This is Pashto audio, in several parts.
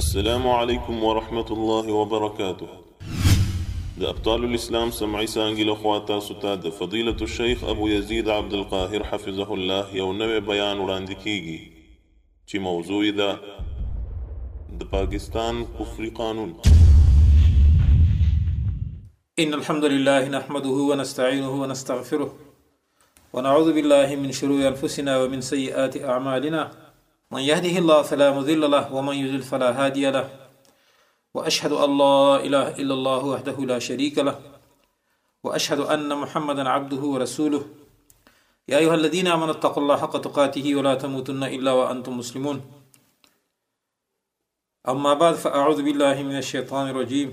السلام علیکم ورحمت الله وبرکاته د ابطال الاسلام سمعي څانګې لخوا تاسو ته د فضیلة الشیخ ابو یزید عبدالقاهر حفظه الله یو نوی بیان وړاندې کیږي چې موضوع یې ده د پاکستان کفري قانون ان الحمد لله نحمده ونستعينه ونستغفره ونعوذ بالله من شرور انفسنا ومن سيئات اعمالنا من يهده الله فلا مذل له ومن يذل فلا هادي له وأشهد أن لا إله إلا الله وحده لا شريك له وأشهد أن محمدا عبده ورسوله يا أيها الذين آمنوا اتقوا الله حق تقاته ولا تموتن إلا وأنتم مسلمون أما بعد فأعوذ بالله من الشيطان الرجيم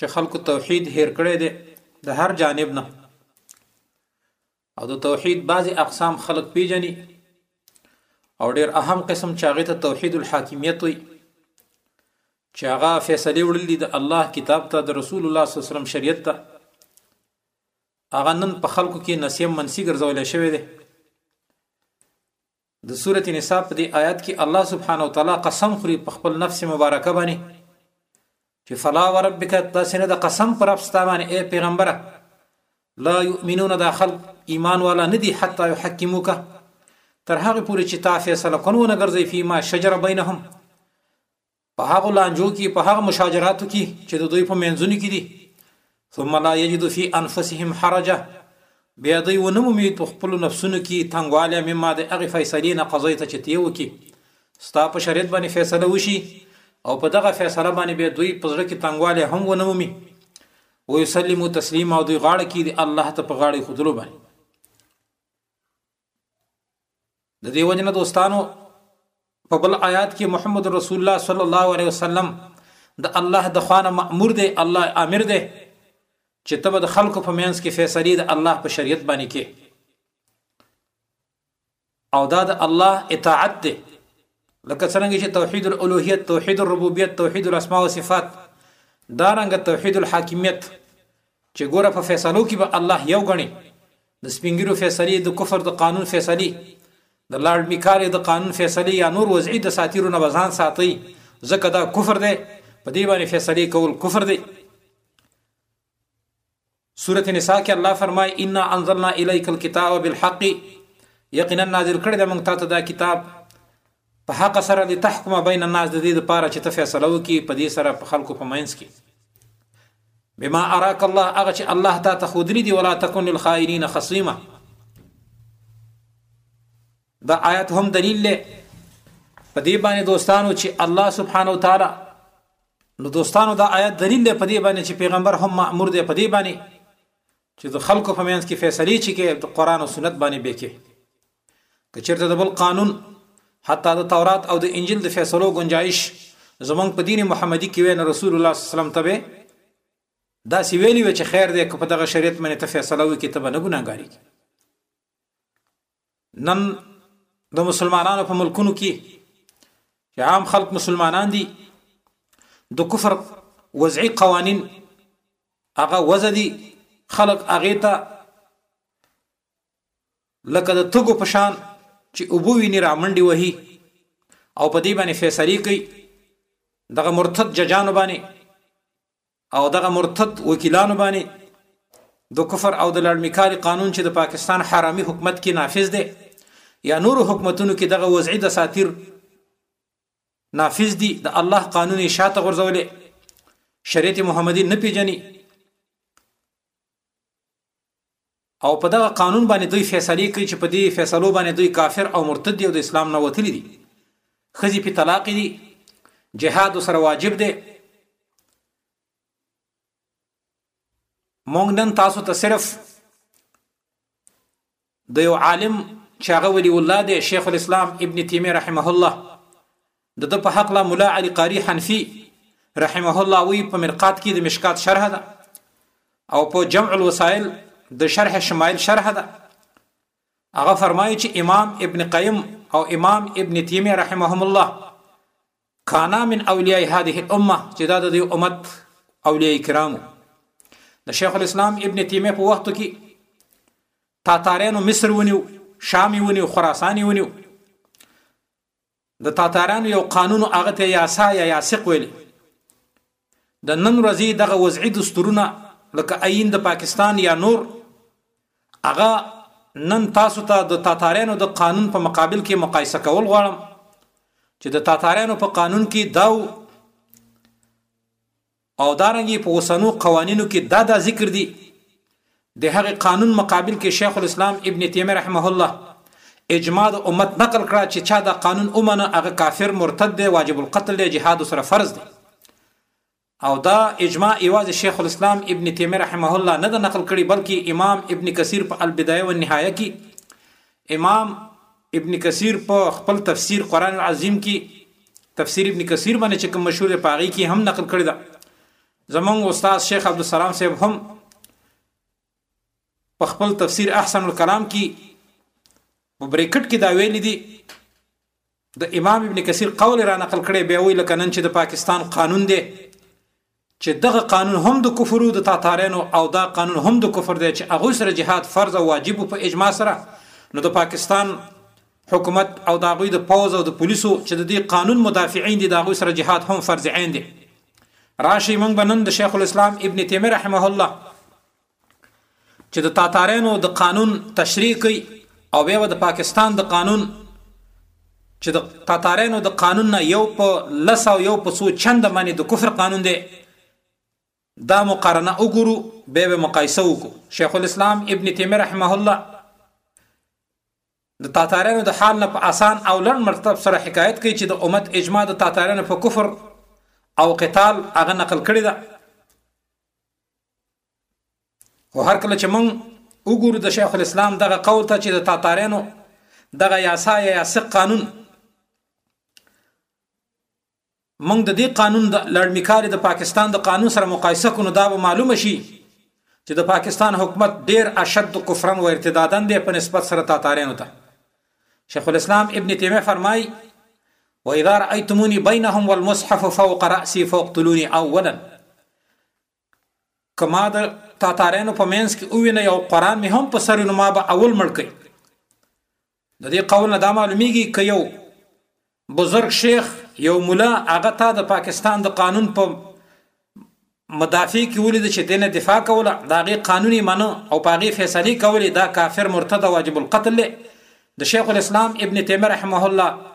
چه خلکو توحید هیر کړی دی د هر جانب نه او د توحید بعضی اقسام خلق پیجنی او ډیر اهم قسم چاغه ته توحید الحاکمیت وي چې هغه فیصله وړل دي د الله کتاب ته د رسول الله صلی الله علیه وسلم شریعت ته هغه نن په خلکو کې نسیم منسی ګرځول شوی دی د سورت نساء په دې آیت کې الله سبحانه وتعالی قسم خوري په خپل نفس مبارکه باندې چې فلا وربک تاسو نه د قسم پر رب ستا باندې اے پیغمبره لا یؤمنون دا خلق ایمان والا ندي حتی یحکموک تر هغه پورې چې تا فیصله کونه ونګرځي فيما شجر بینهم په هغو لانجو کې په هغه مشاجراتو کې چې د دوی په منځونو کې دي ثم لا یجد فی انفسهم حرجه بیا دوی ونه مومي په خپل نفسونو کې تنګواله مما د هغه فیصلې نه قضای ته چتیه وکي ستا په شریعت باندې فیصله وشي او په دغه فیصله باندې به دوی په ځړه کې تنګواله هم ونه مومي او یسلمو تسلیما او دوی غاړه کې دی الله ته په غاړه خودلو باندې د دې وجنه دوستانو په بل آیات کې محمد رسول الله صلی الله علیه وسلم د الله د خوانه مأمور دی الله امر دی چې تبه د خلکو په مینس کې فیصله د الله په شریعت باندې کې او دا د الله اطاعت دی لکه څرنګه چې توحید الالوهیت، توحید الربوبیت، توحید الاسماء و صفات دا رنګ توحید الحاکمیت چې ګوره په فیصلو کې به الله یو غني د سپینګیرو فیصلې د کفر د قانون فیصلې د لارډ میکارې د قانون فیصلې یا نور وضعي د ساتیرو نه بزان ساتي ځکه دا کفر دی په دې باندې فیصلې کول کفر دی سورة نساء کې الله فرمای انا انزلنا الیک الكتاب بالحق یقینا نازل کړی د موږ تاسو دا کتاب په حق سره د تحکم بین الناس د دې لپاره چې ته فیصله وکړي په دې سره په خلکو په منځ کې بما اراك الله هغه چې الله تا ته خودلی دی ولا تكن للخائنین خصیما دا آیت هم دلیل دی په دې باندې دوستانو چې الله سبحانه و تعالی نو دوستانو دا آیت دلیل دی په دې باندې چې پیغمبر هم مأمور دی په دې باندې چې د خلکو په منځ کې فیصله چي کې د قران او سنت باندې به کې کچرته د بل قانون حتی د تورات او د انجیل د فیصلو گنجائش زمونږ په دین محمدي کې وینه رسول الله صلی الله علیه وسلم ته دا سی ویلی و چې خیر دې که په دغه شریعت باندې ته فیصله وکې ته به نه ګناګاری نن د مسلمانانو په ملکونو کې چې عام خلک مسلمانان دي د کفر وضعي قوانين هغه وضع دي خلک هغه ته لکه د تګو پشان چې ابو ویني رامنډي وهي او په دې باندې فیصله کوي دغه مرتد ججانو باندې او دغه مرتد وکیلانو باندې د کفر او د لړمیکاري قانون چې د پاکستان حرامي حکومت کې نافذ دی یا نورو حکومتونو کې دغه وضعي د ساتیر نافذ دي د الله قانون شاته غورځولې شریعت محمدي نه پیژني او په دغه قانون باندې دوی فیصله کوي چې په دې فیصلو باندې دوی کافر او مرتد دي او د اسلام نه وتلي دي خزي په طلاق دي جهاد سره واجب دی مونږ نن تاسو ته صرف د یو عالم چې هغه ولي الله دی شیخ الاسلام ابن تیمیه رحمه الله د ده په حقله ملا علي قاري حنفي رحمه الله وی په مرقات کې د مشکات شرح ده او په جمع الوسائل د شرح شمایل شرح ده هغه فرمایي چې امام ابن قیم او امام ابن تیمیه رحمهم الله کانا من اولیاء هذه الامه چې دا د دې امت اولیاء کرامو د شیخ الاسلام ابن تیمیه په وخت کې تاتاریانو مصر ونیو شام ونیو خراسان ونیو د تاتاریانو یو قانون هغه ته یاسا یا یاسق ویل د نن ورځې دغه وضعي دستورونه لکه ايين د پاکستان يا نور هغه نن تاسو ته د تاتاريانو د قانون په مقابل کې مقایسه کول غواړم چې د تاتاريانو په قانون کې دا او دارنګي په وسنو قوانینو کې دا دا ذکر دي د هغه قانون مقابل کې شیخ الاسلام ابن تیمیه رحمه الله اجماع د امت نقل کړه چې چا دا قانون ومنه هغه کافر مرتد دی واجب القتل دی جهاد سره فرض دی او دا اجماع یوازې شیخ الاسلام ابن تیمیه رحمه الله نه د نقل کړي بلکې امام ابن کثیر په البدایه و النهایه کې امام ابن کثیر په خپل تفسیر قران العظیم کې تفسیر ابن کثیر باندې چې کوم مشهور دی پاغي کې هم نقل کړی دا زمونږ استاد شیخ عبدالسلام صاحب هم په خپل تفسیر احسن الکلام کې په بریکټ کې دا ویل دي د امام ابن کثیر قول را نقل کړي بیا وی لکه نن چې د پاکستان قانون دی چې دغه قانون هم د کفر او د تاتارانو او دا قانون هم د کفر دی چې هغه سره جهاد فرض او واجب په اجماع سره نو د پاکستان حکومت او د هغوی د پوځ او د پولیسو چې د دې قانون مدافعین دي د هغوی سره جهاد هم فرض عین دی راشي موږ به نن د شیخ الاسلام ابن تیمیه رحمه الله چې د تاتارینو د قانون تشریح کوي او بیا د پاکستان د قانون چې د تاتارینو د قانون نه یو په لس او یو په څو چند باندې د کفر قانون دی دا مقارنه وګورو به به مقایسه وکړو شیخ الاسلام ابن تیمیه رحمه الله د تاتاریانو د حال نه په آسان او لړ مرتب سره حکایت کوي چې د امت اجماع د تاتاریانو په کفر او قتال هغه نقل کړی ده او هر کله چې مونږ وګورو د شیخ الاسلام دغه قول ته چې د تاتاریانو دغه یاسا یا یاسق قانون موږ د دې قانون د لړمکاري د پاکستان د قانون سره مقایسه کړو نو دا به معلومه شي چې د پاکستان حکومت ډیر اشد کفرا و ارتدادن دی په نسبت سره تاتاریانو ته شیخ الاسلام ابن تیمیه فرمای و اذا رايتموني بينهم والمصحف فوق راسي فاقتلوني اولا که ما د تاتاريانو په مينځ کې ووينئ او قرآن مې هم په سر وي نو ما به اول مړ کوي د دې قول نه دا معلومیږي که یو بزرګ شیخ یو مولا هغه تا د پاکستان د قانون په مدافع کې ولید چې دینه دفاع کوله دا غي قانوني منو او پاغي فیصله کولې دا کافر مرتد واجب القتل د شیخ الاسلام ابن تیمیه رحمه الله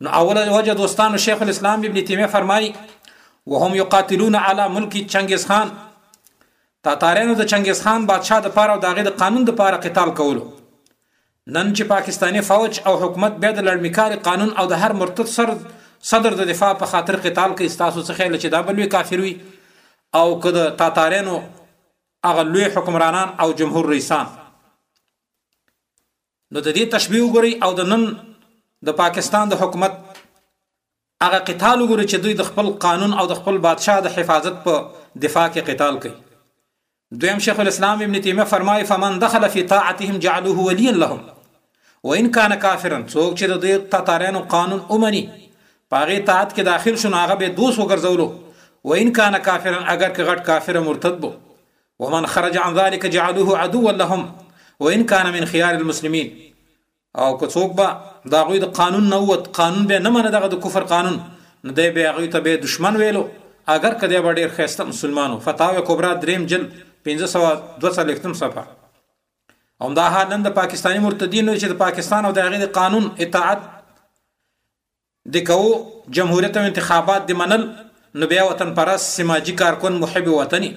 نو اوله وجه دوستانو شیخ الاسلام ابن تیمیه فرمایي وهم یقاتلون علی ملک چنګیز خان تاتارانو د چنګیز خان بادشاه د پاره او دغه د قانون د پاره قتال کولو نن چې پاکستانی فوج او حکومت بیا د لړمیکار قانون او د هر مرتد سر صدر د دفاع په خاطر قتال کوي تاسو څه خیال چې دا بلوي کافر وي او کده تاتارانو هغه لوی حکمرانان او جمهور رئیسان نو د دې تشبیه وګورئ او د نن د پاکستان د حکومت هغه قتال وګورئ چې دوی د خپل قانون او د خپل بادشاه د حفاظت په دفاع کې قتال کوي دویم شیخ الاسلام ابن تیمیه فرمایي فمن دخل فی طاعتهم جعلوه ولیا لهم وان کان کافرا څوک چې د دوی تاتاریانو قانون اومني پاغه طاعت کې داخل شون هغه به دوست وګرځولو وان کان کافرا اگر که غټ کافر مرتد بو ومن خرج عن ذلك جعلوه عدوا لهم وان كان من خيار المسلمين او که څوک به دا غوی د قانون نه ووت قانون به نه منه دغه د کفر قانون نو دی به هغه ته به دشمن ویلو اگر کدی به ډیر خسته مسلمانو فتاوی کبرا دریم جل 1542 صفحه هم دا حال نن د پاکستانی مرتدینو چې د پاکستان او د هغې د قانون اطاعت د کوو جمهوریت او انتخابات د منل نو بیا وطن پرست سماجی کارکن محب وطنی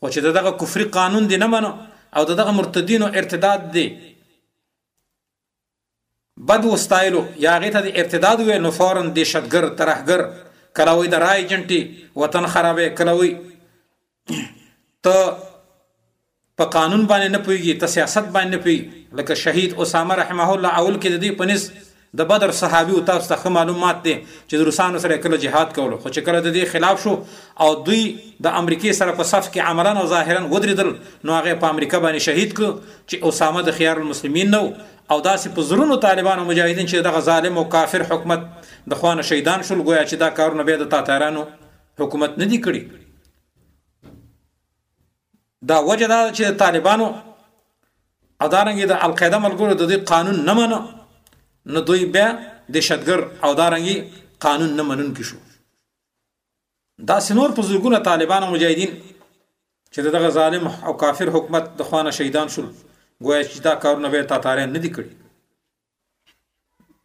خو چې دغه کفری قانون دی نه منو او دغه مرتدین او ارتداد دی بد وستایلو یا هغه ته د ارتداد وې نو فورا دهشتګر ترهګر کله وي د رای جنټي وطن خرابې کله وي ته په قانون باندې نه پويږي ته سیاست باندې نه پوي لکه شهید اسامه رحمه الله اول کې د دې پنس د بدر صحابي او تاسو ته معلومات دي چې د روسانو سره کله جهاد کولو خو چې کله د دې خلاف شو او دوی د امریکای سره په صف کې عملا او ظاهرا ودرېدل نو هغه په امریکا باندې شهید کو چې اسامه د خيار المسلمین نو او داسې په زرونو طالبان او مجاهدین چې دغه ظالم او کافر حکومت د خوانه شهیدان شول گویا چې دا کارونه به د تاتارانو حکومت نه دی کړی دا وجه دا چې طالبانو ادارنګ د القاعده ملګرو د دې قانون نه منو نو دوی بیا د شتګر او دارنګي قانون نه منون کې شو دا سنور په زورګونه طالبان او مجاهدین چې دغه ظالم او کافر حکومت د خوانه شهیدان شول گویا چې دا کارونه به تاتاریان نه دي کړی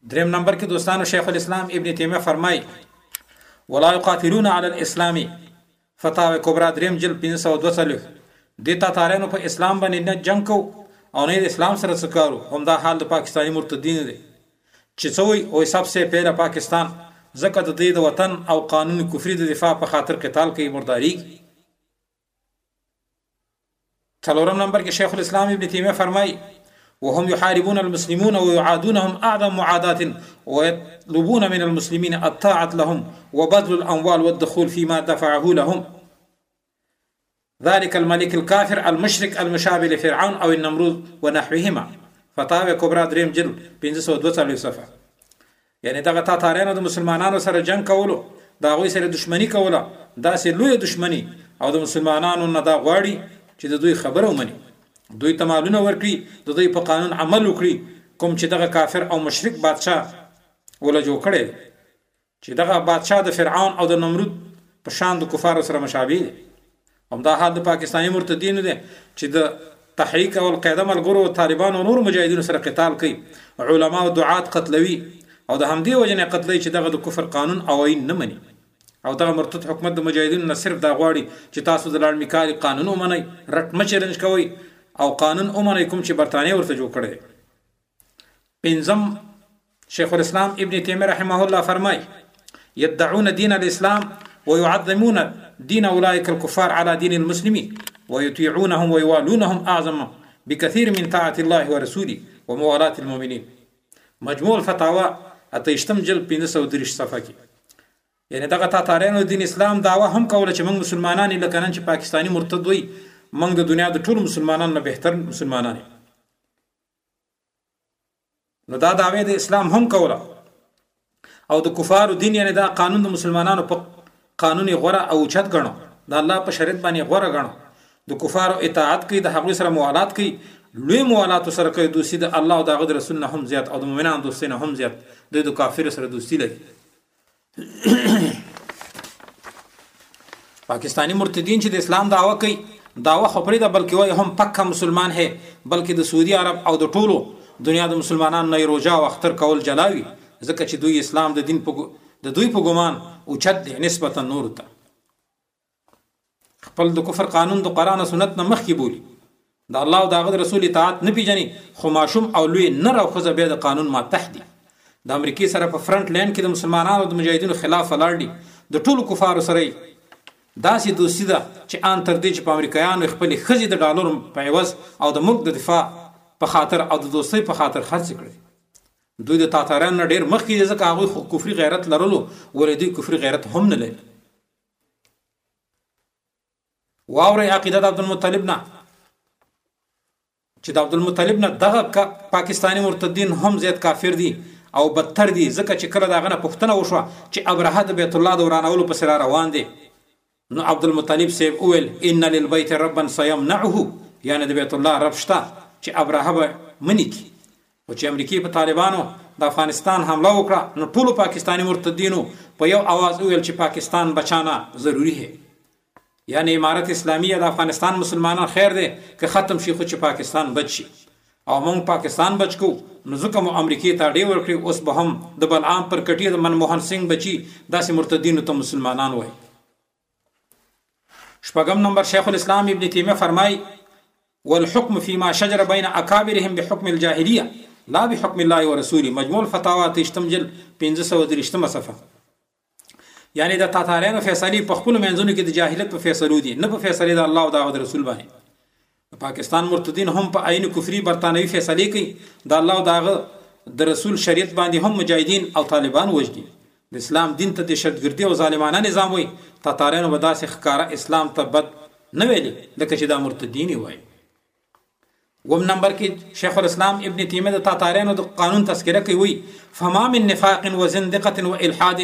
دریم نمبر کې دوستانو شیخ الاسلام ابن تیمیه فرمای ولا یقاتلون علی الاسلام فتاوی کبرا دریم جل 542 د تاتارانو په اسلام باندې نه جنگ کو او نه اسلام سره سکارو همدا حال د پاکستاني مرتدین دی چې څوی او حساب سه پیله پاکستان زکه د دې د وطن او قانون کفري د دفاع په خاطر قتال کوي مرداري څلورم نمبر کې شیخ الاسلام ابن تیمیه فرمایي وهم يحاربون المسلمون ويعادونهم أعظم معادات ويطلبون من المسلمين الطاعة لهم وبذل الأموال والدخول فيما دفعه لهم ذلك الملك الكافر المشرك المشابه لفرعون أو النمرود ونحوهما فتاوی کبرا دریم جل 1542 صفحه یعنی دغه تاتاریانو د مسلمانانو سره جنګ کولو د هغوی سره دښمنی کوله داسې لویه دښمنی او د مسلمانانو نه دا غواړي چې د دوی خبره ومني دوی ته مالونه ورکړي د دوی په قانون عمل وکړي کوم چې دغه کافر او مشرک بادشاه ولا جوړ کړي چې دغه بادشاه د فرعون او د نمرود په شان د کفارو سره مشابه دي همدا حال د پاکستاني مرتدینو دی چې د تحریک او القاعده ملګرو او طالبانو او نور مجاهدینو سره قتال کوي علما او دعات قتلوي او د همدې وجه نه قتلوي چې دغه د کفر قانون او عین نه مني او دغه مرتد حکومت د مجاهدینو نه صرف دا غواړي چې تاسو د لاړمی کاری قانون ومنئ رټ مچ رنج کوئ او قانون ومنئ کوم چې برتانیې ورته جوړ کړی پنځم شیخ الاسلام ابن تیمیه رحمه الله فرمای يدعون دين الاسلام ويعظمون دين اولئك الكفار على دين المسلمين ويطيعونهم ويوالونهم اعظم بكثير من طاعه الله ورسوله وموالاه المؤمنين مجموع الفتاوى اتیشتم جل 530 صفحه کې یعنی دغه تاتاریانو دین اسلام داوا هم کوله چې موږ مسلمانان لکه نن چې پاکستانی مرتد وي موږ د دنیا د ټولو مسلمانانو نه بهتر مسلمانان یو نو دا دعوی د اسلام هم کوله او د کفارو دین یعنی دا قانون د مسلمانانو په قانوني غوره او چت غنو د الله په شریعت باندې غوره غنو د کفارو اطاعت کوي د هغوی سره موالات کوي لوی موالات سره کوي دوسی د الله او د هغه رسول نه هم زیات او د مؤمنانو دوسی نه هم زیات دوی د کافر سره دوسی لري پاکستانی مرتدین چې د اسلام دعوه کوي داوا خبرې ده بلکې وای هم پکا مسلمان هي بلکې د سعودي عرب او د ټولو دنیا د مسلمانانو نه روجا او اختر کول جلاوي ځکه چې دوی اسلام د دین په د دوی په ګمان او چت دي نسبتا نور ته خپل د کفر قانون د قران او سنت نه مخکې بولی د الله او د رسول اطاعت نه پیژني خو ماشوم او لوی نه راو خزه به د قانون ما تحدي د امریکای سره په فرنٹ لاین کې د مسلمانانو د مجاهدینو خلاف ولاړ دي د ټولو کفارو سره داسې دوستی ده چې ان تر دې چې په امریکایانو خپل خزي د ډالر په عوض او د ملک د دفاع په خاطر او د دوستۍ په خاطر خرڅ کړي دوی د تاتاران نه ډیر مخکې ځکه هغه خو کفري غیرت لرلو ولې دوی کفري غیرت هم نه لري واوري عقیده د عبدالمطلب نه چې د عبدالمطلب نه دغه پاکستانی مرتدین هم زیات کافر دي او بدتر دي ځکه چې کله داغه نه پښتنه وشو چې ابرهه د بیت الله دورانولو په سره روان دي نو عبدالمطلب سیب اول ان للبیت ربا سيمنعه یعنی د بیت الله رب شته چې ابرهه به منی کی خو چې امریکې په طالبانو د افغانستان حمله وکړه نو ټولو پاکستاني مرتدینو په یو اواز وویل چې پاکستان بچانا ضروري هي یعنی امارت اسلامی د افغانستان مسلمانان خیر دی که ختم شي خو چې پاکستان بچ شي او موږ پاکستان بچ کو نو ځکه مو امریکې ته ډې ورکړي اوس به هم د بلعام پر کټي د منموهن سنگ بچي داسې مرتدینو ته مسلمانان وایي شپږم نمبر شیخ الاسلام ابن تیمیه فرمای والحكم فيما شجر بين اكابرهم بحكم الجاهليه لا بحكم الله ورسوله مجموع الفتاوى تشتم جل 513 صفحه یعنی د تاتاریانو فیصله په خپل منځونو کې د جاهلیت په فیصلو دي نه په فیصله د الله او د رسول باندې د پاکستان مرتدین هم په عین کفری برتانوی فیصلې کوي د الله او د هغه د رسول شریعت باندې هم مجاهدین او طالبان وجدي د اسلام دین ته د شرطګردي او ظالمانه نظام وي تاتاریانو به داسې ښکارا اسلام ته بد نه ویلي لکه چې دا مرتدین وي وم نمبر کې شیخ الاسلام ابن تیمیه د تاتاریانو د قانون تذکره کوي فما من نفاق وزندقه والحاد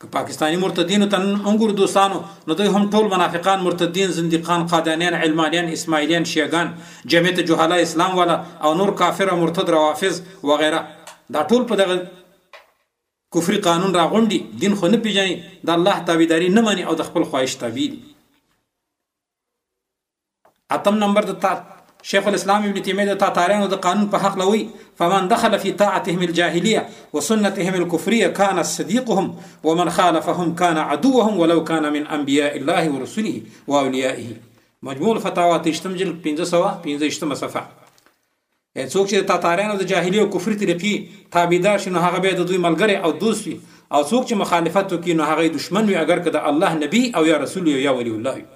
که پاکستاني مرتدینو ته نن انګور دوستانو نو دوی هم ټول منافقان مرتدین زندیقان قادانیان علمانیان اسماعیلیان شیعګان جمعیت جهاله اسلام والا او نور کافر او مرتد روافض وغیره دا ټول په دغه کفري قانون راغونډي دین خو نه پیژني د الله تابعداري نه مني او د خپل خواهش تابع دي اتم نمبر د تات شیخ الاسلام ابن تیمیه د تاتاریانو د قانون په حقله وایي فمن دخل فی طاعتهم الجاهلیه وسنتهم الکفریه کان صدیقهم ومن خالفهم کان عدوهم ولو کان من انبیاء الله ورسله واولیائه مجموع الفتاوا تشتم جلد 1515 صفحه څوک چې د تاتاریانو د جاهلی او کفري طریقې تابعدار شي نو هغه به د دوی ملګری او دوست وي او څوک چې مخالفت وکړي نو هغه دشمن وي اگر که د الله نبی او یا رسول یا ولی الله وي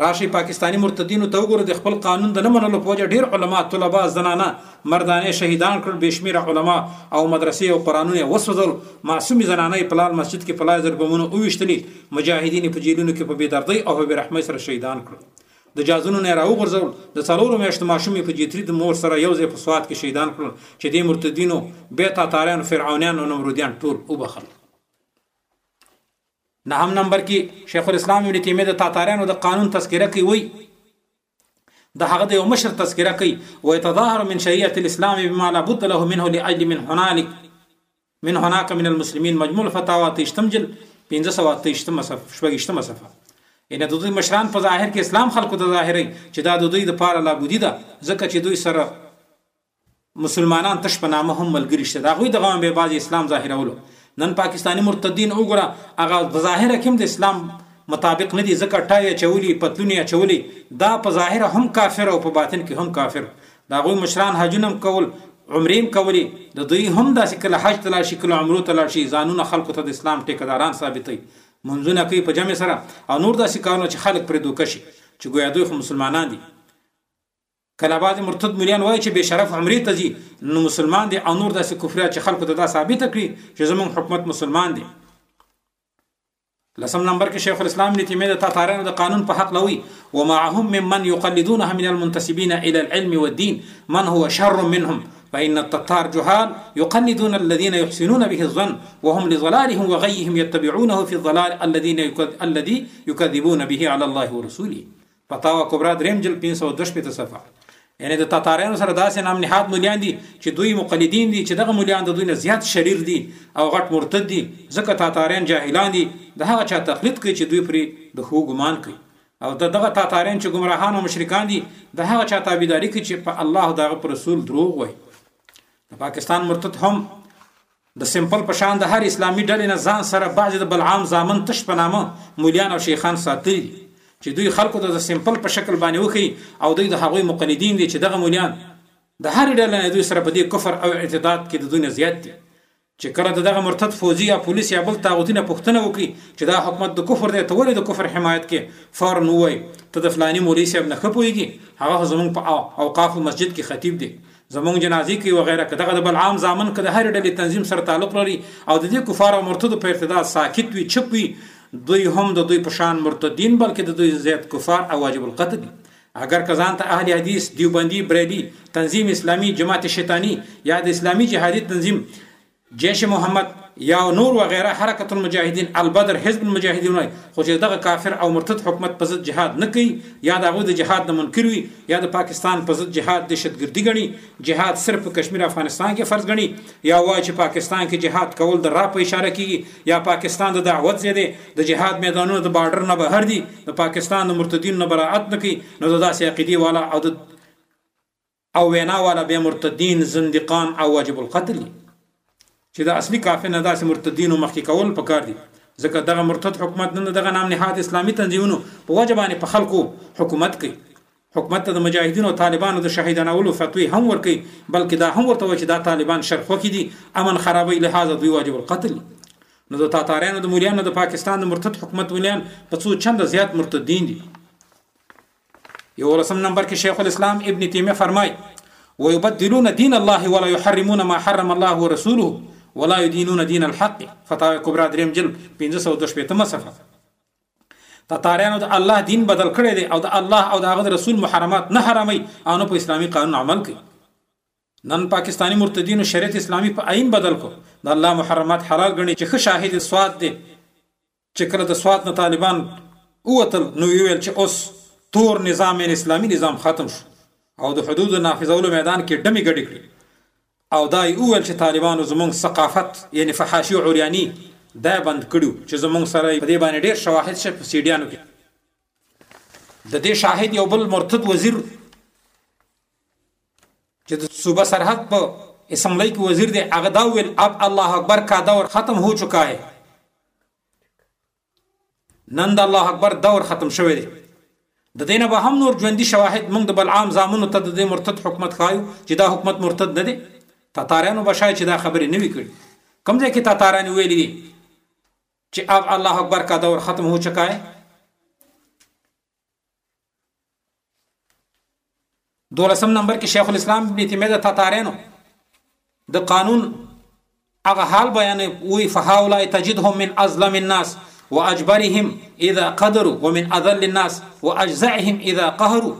راشی پاکستانی مرتدینو ته وګوره د خپل قانون د نه منلو په وجه ډیر علما طلبا زنانه مردانه شهیدان کړل بې شمیره علما او مدرسې او قرانونه یې وسوځول معصومې زنانه یې په لال مسجد کې په لایزر بمونو وویشتلې مجاهدین یې په جیلونو کې په بې دردۍ او بې رحمۍ سره شهیدان کړل د جازونو نه یې راوغورځول د څلورو میاشتو ماشوم یې په جیتري د مور سره یو ځای په سوات کې شهیدان کړل چې دې مرتدینو بیا تاتاریان فرعونیان او نمرودیان ټول وبخښل نهم نمبر کې شیخ الاسلام ابن تیمیه د تاتاریانو د قانون تذکره کوي وایي د هغه د یو مشر تذکره کوي او يتظاهر من شریعه الاسلام بما لا بد له منه لاجل من هنالك من هناك من المسلمين مجموع الفتاوى تشتم جل 1513 صفحه شوګشتمه صفحه ان د دوی مشران په ظاهر کې اسلام خلکو ته ظاهري چې دا د دوی د پاره لا بودی ده ځکه چې دوی سره مسلمانان تش په نامه هم ملګري شته د هغوی دغه به بعضې اسلام ظاهرولو نن پاکستاني مرتدین وګوره هغه په ظاهره کې هم د اسلام مطابق نه دي ځکه ټای اچولي پتلونې اچولي دا په ظاهر هم کافر او په باطن کې هم کافر دا غوي مشران حجونه هم کول عمرې هم کولې د دوی هم داسې کله حج ته لاړ شي کله عمرو ته لاړ شي ځانونه خلکو ته د اسلام ټیکداران ثابتوي منځونه کوي په جمع سره او نور داسې کارونه چې خلک پرې دوکه شي چې ګویا دوی خو مسلمانان دي کله بعضی مرتد مریان وایي چې بې شرف عمرې ته ځي نو مسلمان دی او نور داسې کفریات چې خلکو ته دا ثابته کړي چې زمونږ حکومت مسلمان دی لسم نمبر کې شیخ الاسلام ابن تیمیه د تاتارانو د قانون په حق لوي ومعهم ممن يقلدونها من المنتسبين الى العلم والدين من هو شر منهم فإن التتار جهال يقلدون الذين يحسنون به الظن وهم لضلالهم وغيهم يتبعونه في الضلال الذين يكذ... الذي يكذبون به على الله ورسوله فتاوا کبرا دریم جلد 522 صفحه یعنی د تاتاریانو سره داسې نام نهاد مليان دي چې دوی مقلدین دي چې دغه مليان د دوی نه زیات شریر دي او غټ مرتد دي ځکه تاتاریان جاهلان دي د هغه چا تقلید کوي چې دوی پرې د هو ګمان کوي او د دغه تاتاریان چې گمراهان او مشرکان دي د هغه چا تابعداري کوي چې په الله او دغه پر رسول دروغ وایي د پاکستان مرتد هم د سمپل په شان د هرې اسلامي ډلې نه ځان سره بعضې د بلعام زامن تش په نامه مولیان او شیخان ساتلي دي چې دوی خلکو ته د سمپل په شکل باندې وښيي او دوی د هغوی مقلدین دي چې دغه مولیان د هرې ډلې نه دوی سره په دې کفر او اعتداد کې د دوی نه زیات دي چې کله د دغه مرتد فوجي یا پولیس یا بل طاغوتي نه پوښتنه وکړي چې دا حکومت د کفر دی ته ولې د کفر حمایت کې فورا ووایي ته د فلاني مولوي صاحب نه ښه پوهېږي هغه زموږ په اوقافو مسجد کې خطیب دی زمونږ جنازی کوي وغیره که دغه د بلعام زامن که د هرې ډلې تنظیم سره تعلق لري او د دې کفار او مرتدو په ارتداد ساکت وي چپ وي دوی هم د دوی په شان مرتدین بلکې د دوی زیات کفار او واجب القتل دي اگر کزان ته اهل حدیث دیوبندی بریلی تنظیم اسلامی جماعت شیطانی یا د اسلامی جهادي تنظیم جيش محمد يا نور وغيره حرکت المجاهدين البدر حزب المجاهدين وايي خو چې د دغه کافر او مرتد حکومت په ضد جهاد نه کوي يا د هغوی د جهاد نه منکر وي يا د پاکستان په ضد جهاد دهشتګردي ګڼي جهاد صرف په کشمير افغانستان کې فرض ګڼي يا وايي چې پاکستان کې جهاد کول د را په اشاره کېږي يا پاکستان د دعوت ځای دی د جهاد میدانونه د بارډر نه بهر دي د پاکستان د مرتدینو نه براعت نه کوي نو د داسې عقیدې والا او د او وینا والا بیا مرتدین زندقان او واجب القتل دي چې د اصلي کافر نه داسې مرتدینو مخکې کول پکار دي ځکه دغه مرتد حکومت نن دغه نام نهاد اسلامي تنظیمونو په وجه باندې په خلکو حکومت کوي حکومت ته د مجاهدینو او طالبانو د شهیدانولو فتوی هم ورکي بلکې دا هم ورته وایي چې دا طالبان شر خوښي دي امن خرابوي لهذا دوی واجب القتل نو د تاتاریانو د مولیانو د پاکستان د مرتد حکومت ولیان په څو چنده زیات مرتدین دي یولسم نمبر کې شیخ الاسلام ابن تیمیه فرمای ويبدلون دين الله ولا يحرمون ما حرم الله ورسوله ولا يدينون دين الحق فتاوی کبرا دریم جلد 1522 صفحه تتاریانو د الله دین بدل کړی دی او د الله او د هغه رسول محرمات نه حرامي او نه په اسلامي قانون عمل کوي نن پاکستانی مرتدینو شریعت اسلامی په عین بدل کو د الله محرمات حلال غني چې ښه شاهد سواد دی چې کله د سوات نه طالبان ووتل نو وی ویل چې اوس تور نظام یې اسلامي نظام ختم شو او د حدود نافذولو میدان کې ډمې ګډې کړې او دا یې وویل چې طالبانو زمونږ ثقافت یعنی فحاشي او عریاني دا بند کړو چې زمونږ سره په دې باندې ډېر شواهد شته په سیډیانو کې د دې شاهد یو بل مرتد وزیر چې د صوبه سرحد په اسمبلی کې وزیر دی هغه دا ویل اب الله اکبر کا دور ختم هو چکا ہے نن د الله اکبر دور ختم شوی دی د دینه به هم نور ژوندۍ شواهد موږ د بلعام زامنو ته د مرتد حکومت خایو چې دا حکومت مرتد نه دی تاتارانو به شاید چې دا خبرې نه وی کړي کوم ځای کې تاتاران ویلي دي چې اب الله اکبر کا دور ختم هو چکا ہے دولسم نمبر کې شیخ الاسلام ابن تیمیه د تاتارانو د قانون هغه حال بیان وی فهاولا تجدهم من ازلم الناس واجبرهم اذا قدروا ومن اذل الناس واجزعهم اذا قهروا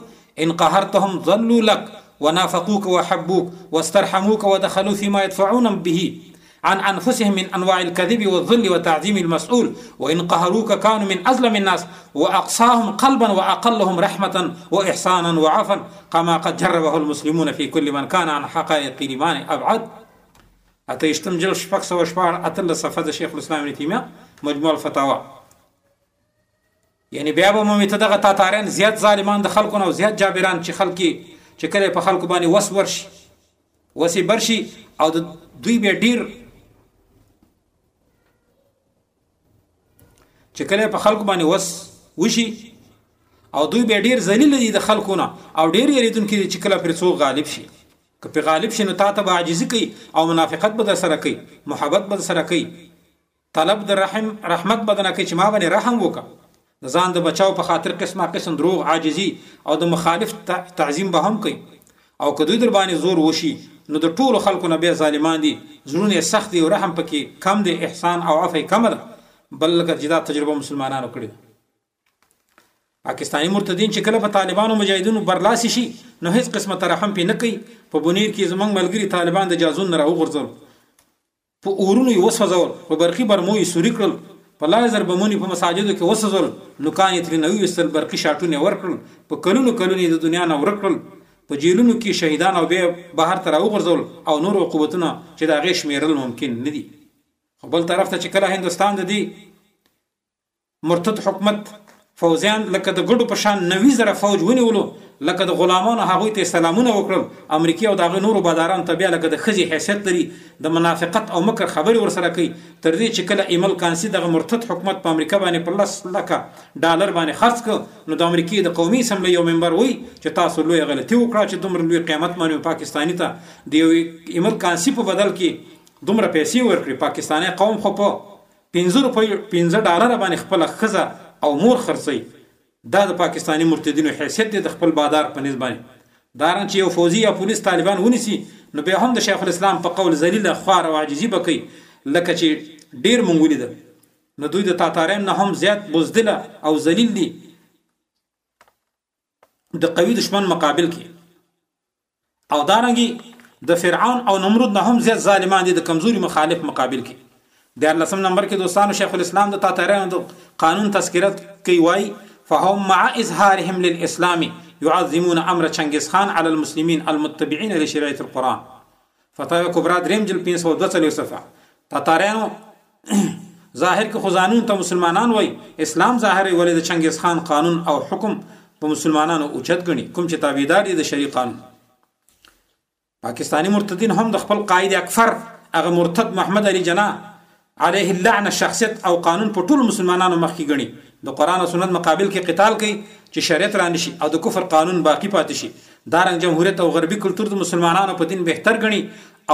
ان قهرتهم ظلوا لك ونافقوك وحبوك واسترحموك ودخلوا فيما يدفعون به عن أنفسهم من أنواع الكذب والظل وتعظيم المسؤول وإن قهروك كانوا من أظلم الناس وأقصاهم قلبا وأقلهم رحمة وإحسانا وعفا كما قد جربه المسلمون في كل من كان عن حقائق الإيمان أبعد يشتم جل شفق سوى شبار أتل صفد شيخ الإسلام ابن تيمية مجموع الفتاوى یعنی بیا به مومي ته دغه تاتاریان زیات ظالمان د خلکو نه او زیات جابران چې خلک چې کله په خلکو باندې وس ورشي وسې برشي او د دوی به ډیر چې کله په خلکو باندې وس وشي او دوی به ډیر ذلیل دي د خلکو نه او ډیر یریدونکي دي چې کله پر څو غالب شي که په غالب شي نو تاته به عاجزي کوي او منافقت به سره کوي محبت به سره کوي طلب د رحم رحمت بدنه کړي چې ما باندې رحم وکړه د ځان د بچاو په خاطر قسمه قسم دروغ عاجزي او د مخالف تعظیم به هم کوي او که دوی در باندې زور وشي نو د ټولو خلکو نه به ظالمان دي زړونه سخت دي او رحم پکې کم دی احسان او عفو کم ده بل لکه چې دا تجربه مسلمانانو کړې ده پاکستانی مرتدین چې کله په طالبانو مجاهدینو برلاسي شي نو هیڅ قسمه ترحم پې نه کوي په بنیر کې زمنګ ملګری طالبان د جازون نه راوغورځول په اورونو یې وسوځول، په برقي برمو یې سوري کړل، په لایزر بمونو یې په مساجدو کې وسوځول، نوکان یې ترینه وویستل، برقي شاټونه یې ورکړل، په کلونو کلونو یې د دنیا نه ورک کړل، په جېلونو کې یې شهیدان او بیا یې بهر ته راوغورځول او نور عقوبتونه چې د هغې شمېرل ممکن نه دي. خو بل طرف ته چې کله هندوستان د دې مرتد حکومت فوځيان لکه د ګډو په شان نوي زره فوج ونيولو لکه د غلامانو هغوی ته يې سلامونه وکړل امريکې او د هغې نورو بادارانو ته بيا لکه د ښځې حيثيت لري د منافقت او مکر خبرې ورسره کوي تر دې چې کله ايمل کانسي دغه مرتد حکومت په امريکا باندې په لس لکه ډالر باندې خرڅ کړ نو د امريکې د قومي اسمبلۍ يو ممبر وي چې تاسو لويه غلطي وکړه چې دومره لوی قيمت باندې پاکستاني ته د يو ايمل کانسي په بدل کې دومره پيسې ورکړې پاکستاني قوم خو په پنځه روپیو پنځه ډالره باندې خپله ښځه او مور خرڅوي دا د پاکستاني مرتدینو حیثیت دی د خپل بادار په نس باندې دارنګ چې یو فوځي یا پولیس طالبان ونیسي نو بیا هم د شیخ الاسلام په قول ذلیله خوار او عاجزي به کوي لکه چې ډیر مونږ ولیدل نو دوی د تاتاریان نه هم زیات بزدله او ذلیل دي د قوي دشمن مقابل کې او دارنګي د فرعون او نمرود نه هم زیات ظالمان دي د کمزوري مخالف مقابل کې د 19 نمبر کې دوستانو شیخ الاسلام د تاتاریانو د قانون تذکرت کوي وای فهم مع اظهارهم للاسلام يعظمون امر چنګیز خان على المسلمين المتبعين لشريعه القران فتاوی کبرا دریم جل 542 صفحه تاتاریانو ظاهر کې خزانون ته مسلمانان وای اسلام ظاهر ولې د چنګیز خان قانون او حکم په مسلمانانو اوچت غني کوم چې تابعدار دي د شری قانون پاکستانی مرتدین هم د خپل قائد اکفر هغه مرتد محمد علي جناح عليه اللعنه شخصيت او قانون په ټولو مسلمانانو مخ کې ګڼي د قرآن او سنت مقابل کې قتال کوي چې شريعت را نشي او د کفر قانون باقي پاتې شي دا رنګ جمهوريت او غربي کلتور د مسلمانانو په دين بهتر ګڼي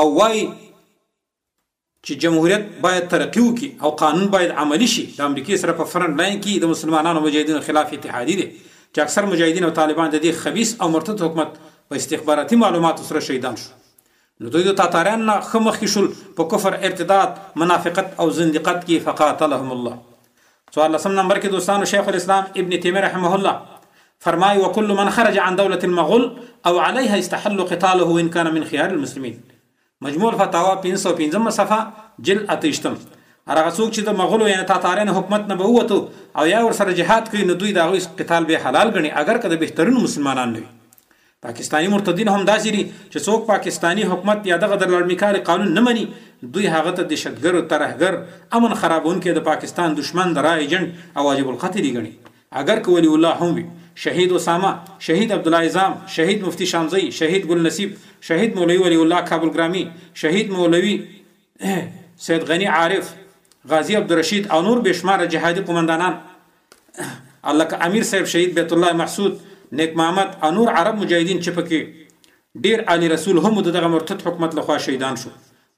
او وايي چې جمهوريت باید ترقي وکړي او قانون باید عملی شي د امریکې سره په فرنټ لاین کې د مسلمانانو مجاهدینو خلاف اتحادی دی چې اکثر مجاهدین او طالبان د دې خبيث او مرتد حکومت په استخباراتي معلوماتو سره شهیدان شو نو دوی د تاتاريان نه ښه مخکې شول په کفر ارتداد منافقت او زندقت کې فقاتلهم الله څوارلسم نمبر کې دوستانو شیخ الاسلام ابن تیمیه رحمه الله فرمای وکل من خرج عن دوله المغول او عليها استحل قتاله وان كان من خيار المسلمين مجموع الفتاوا 515 صفحه جل اتشتم هغه څوک چې د مغولو یعنی تاتارانو حکومت نه بووتو او یا ور سره جهاد کوي نو دوی دا غوي قتال به حلال غني اگر که د بهترین مسلمانان نه وي پاکستاني مرتدين هم داسې دي چې څوک پاکستاني حکومت يا دغه درلړميکاري قانون نه مني دوی هغه ته دهشتګر، ترهګر، امن خرابونکی، د پاکستان دښمن، د را ايجنټ او واجب القتل ګڼي. اګر که ولي الله هم وي. شهيد اسامه، شهيد عبدالله عظام، شهيد مفتي شامزی، شهيد ګل نصيب، شهيد مولوي ولي الله کابلګرامي، شهيد مولوي سيد غني عارف، غازي عبدالرشيد او نور بې شماره جهادي قومندانان لکه امیر صاحب شهید بیت الله محسود نیک محمد او نور عرب مجاهدین چې پکې ډیر علی رسول هم د دغه مرتد حکومت لخوا شهیدان شو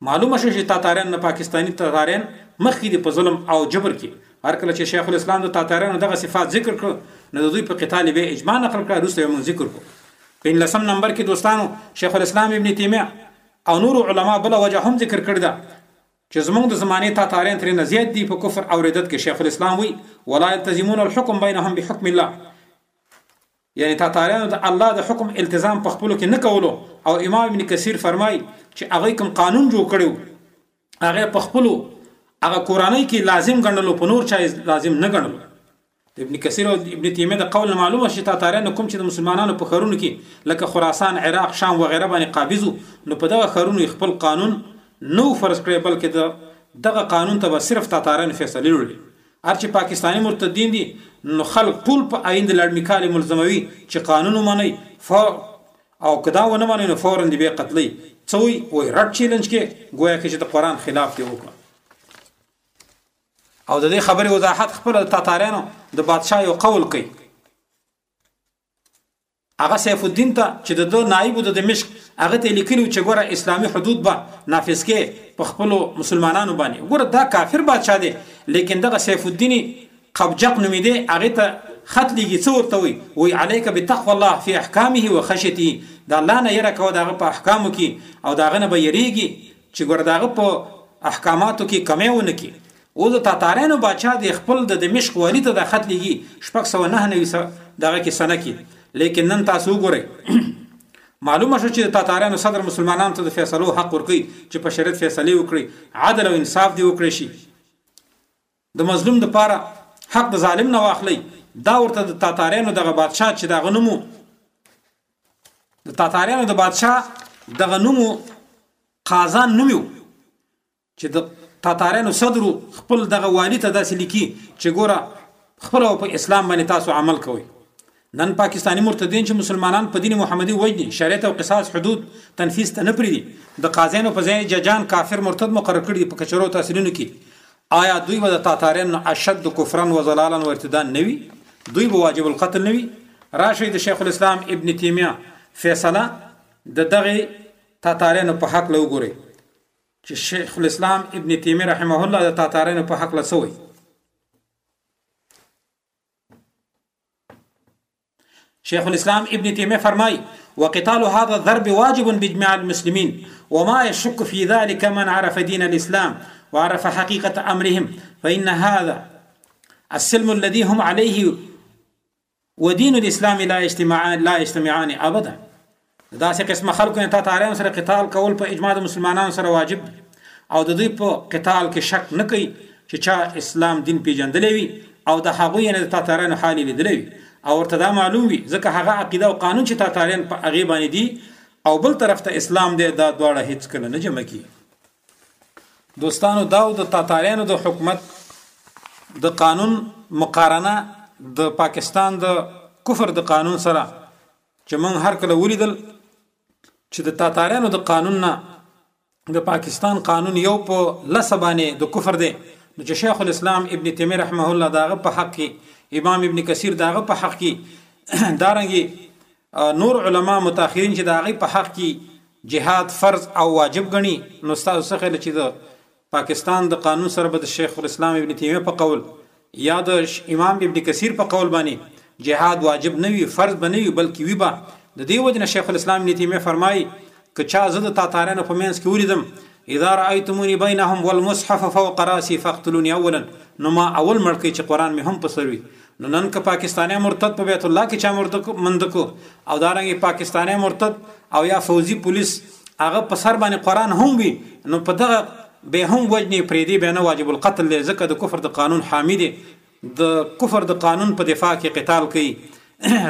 معلومه شو چې تاتاریان نه پاکستانی تاتاریان مخکې دي په ظلم او جبر کې هر کله چې شیخ الاسلام د تاتاریانو دغه صفات ذکر کړ نو د دوی په قتال به اجماع نقل کړه وروسته موږ ذکر کو په لسم نمبر کې دوستانو شیخ الاسلام ابن تیمیه او نور علما بل وجه هم ذکر کړی دا چې زمونږ د زمانې تاتاريان ترېنه زيات دي په کفر او ردت کې شيخ الاسلام وي ولا يلتزمون الحكم بينهم بحكم الله یعنی تاتاریانو د الله د حکم التزام په خپل کې نه کولو او امام ابن کثیر فرمای چې هغه کوم قانون جوړ کړو هغه په خپل هغه قرآنی کې لازم ګڼلو په نور چا لازم نه ګڼلو د ابن کثیر او ابن تیمیه د قول نه معلومه شي تاتاریان کوم چې د مسلمانانو په خرونو کې لکه خراسان عراق شام وغیره باندې قابض نو په دغه خرونو خپل قانون نو فرض کړی بلکې د دغه قانون ته به صرف تاتاران فیصله لري هر چې پاکستاني مرتدین دي نو خلک ټول په آیند لړمی کال ملزموي چې قانون ومني ف او کدا ونه مني نو فورا دی به قتلې څوی وای رټ چیلنج کې گویا کې چې د قران خلاف دی وکړه او د دې خبرې وضاحت خپل د تاتاریانو د بادشاه یو قول کوي هغه سیف الدین ته چې د دو نایب د دمشق هغه ته لیکلو چې ګوره اسلامي حدود به نافذ کې په خپل مسلمانانو باندې ګوره دا کافر بادشاه دی لیکن دغه سیف الدین قبجق نومې دی هغه ته خط لګي څو ورته وي وی عليك بتقوى الله في احکامه وخشيته دا الله نه یره کو دغه په احکامو کې او دغه نه به یریږي چی ګوره دهغه په احکاماتو کی کمی ونه کی اوس د تاتارانو باچا د خپل د دمشق والی ته دا خط لیږي شپږ سوه نهه نوي دغه کې سنه کې لیکن نن تاسو وګورئ معلومه شو چې د تاتارانو صدر مسلمانانو ته د فیصلو حق ورکوي چې په شریعت فیصلې وکړي عدل او انصاف دی وکړي شي د مظلوم د پاره حق د ظالم نه واخلی دا ورته د تاتاریانو دغه بادشاه چې دغه نومو د تاتاریانو د بادشاه دغه نومو قازان نومیو چې د تاتاریانو صدر خپل دغه والی ته داسې لیکي چې ګوره خپل په اسلام باندې تاسو عمل کوئ نن پاکستاني مرتدين چې مسلمانان په دين محمدي وجني شريعت او قصاص حدود تنفيذ ته نه پريدي د قاضيانو په ځای يې ججان کافر مرتد مقرر کړي دي په کچرو تحصيلونو کې آيا دوی به د تاتاريان نه اشد کفرا و ضلالا و ارتدان نه وي دوی به واجب القتل نه وي راشي د شيخ الاسلام ابن تيميه فيصله د دغه تاتاريانو په حق له وګوري چې شیخ الاسلام ابن تیمیه رحمه الله د تاتارانو په حق لسوي شيخ الإسلام ابن تيمية فرماي وقتال هذا الضرب واجب بجميع المسلمين وما يشك في ذلك من عرف دين الإسلام وعرف حقيقة أمرهم فإن هذا السلم الذي هم عليه ودين الإسلام لا يجتمعان لا يجتمعان أبدا د داسې قسمه خلکو نه تاتاریانو سره قتال کول په اجماع د مسلمانانو سره واجب دی او د دوی په قتال کې شک نه کوي چې چا اسلام دین پیژندلی وي او د هغوی یعنې د تاتاریانو حال یې لیدلی وي او ورته دا معلوم وي ځکه هغه عقیده او قانون چې تاتاریان په هغې باندې دي او بل طرف ته اسلام دی دا دواړه هیڅکله نه جمع کیږي دوستانو دا د تاتاریانو د حکومت د قانون مقارنه د پاکستان د کفر د قانون سره چې موږ هر کله ولیدل چې د تاتاریانو د قانون نه د پاکستان قانون یو په لسبانه د کفر دی نو چې شیخ الاسلام ابن تیمیه رحمه الله داغه په حق کې امام ابن کثیر داغه په حق کې دارنګي نور علما متأخرین چې داغه په حق کې جهاد فرض او واجب غني نو تاسو څخه چې د پاکستان د قانون سره به د شیخ الاسلام ابن تیمیه په قول یا د امام ابن کثیر په قول باندې جهاد واجب نه وي، فرض به نه وي بلکې وي به، د دې وجې نه شیخ الاسلام ابن تیمیه فرمایي، که چا زه د تاتاریانو په مینځ کې ولیدم، اذا رأیتموني بینهم والمصحف فوق رأسي فاقتلوني اولا، نو ما اول مړ کړئ چې قرآن مې هم په سر وي، نو نن که پاکستانی مرتد په بیت الله کې چا مندکو او دارنګ پاکستانی مرتد او یا فوزي پولیس هغه په سر باندې قران هم وي نو په دغه به هم وجنې پرې دی به نه واجب القتل دی ځکه د کفر د قانون حامی دی د کفر د قانون په دفاع کې قتال کوي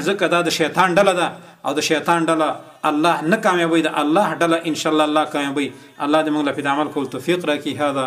ځکه دا د شیطان ډله ده او د شیطان ډله الله نه کامیابوي د الله ډله ان شاء الله الله کامیابوي الله دې موږ له عمل کول توفیق راکړي هذا